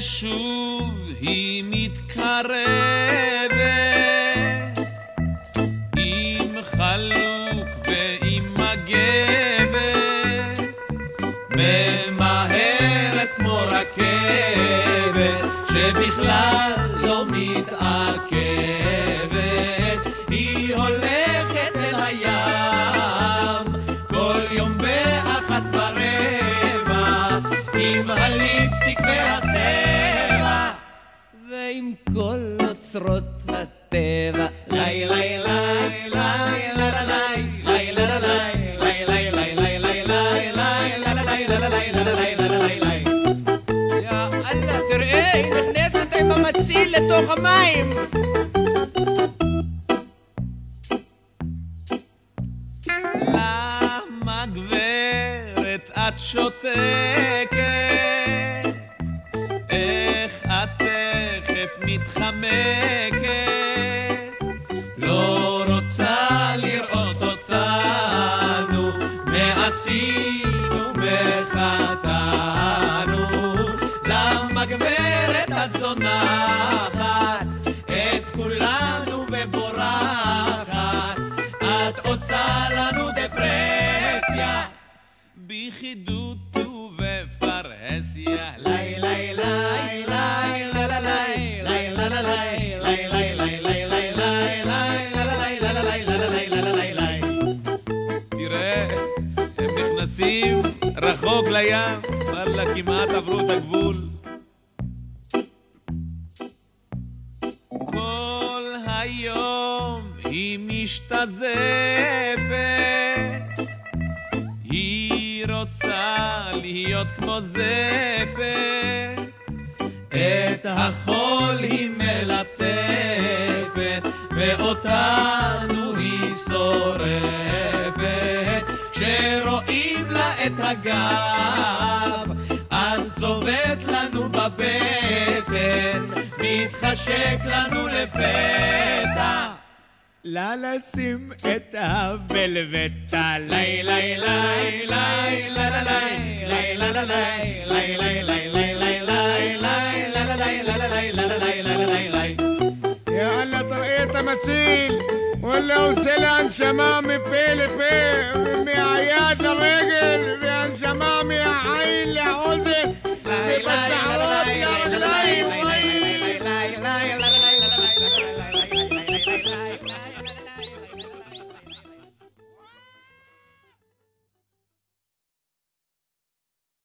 הנה שוב היא מתקרבת. עם חלוק ועם מגבת ממהרת כמו רכבת שבכלל לא מתעכבת. היא הולכת אל הים כל יום באחת ורבע עם הליפסטיק והצבע לי לי לי לי לי לי יא אללה, תראה, היא נכנסת עם המציל לתוך המים. למה גברת את שותקת? מתחמקת? לא רוצה לראות אותנו, מעשינו מחטאנו. למה גברת את זונחת את כולנו ובורחת? את עושה לנו דפרסיה ביחידות ובפרהסיה לי לי נכנסים רחוק לים, וואלה, כמעט עברו את הגבול. כל היום היא משתזפת, היא רוצה להיות כמו זפת, את החול היא ואותנו היא שורפת. כשרואים לה את הגב, אז צובט לנו בבטן, מתחשק לנו לפתע. לה לשים את הבלבטה, לי לי לי לי לי לי לי לי לי לי לי לי الاصيل والاوسلان شمامي بيلي بي عياد الرجل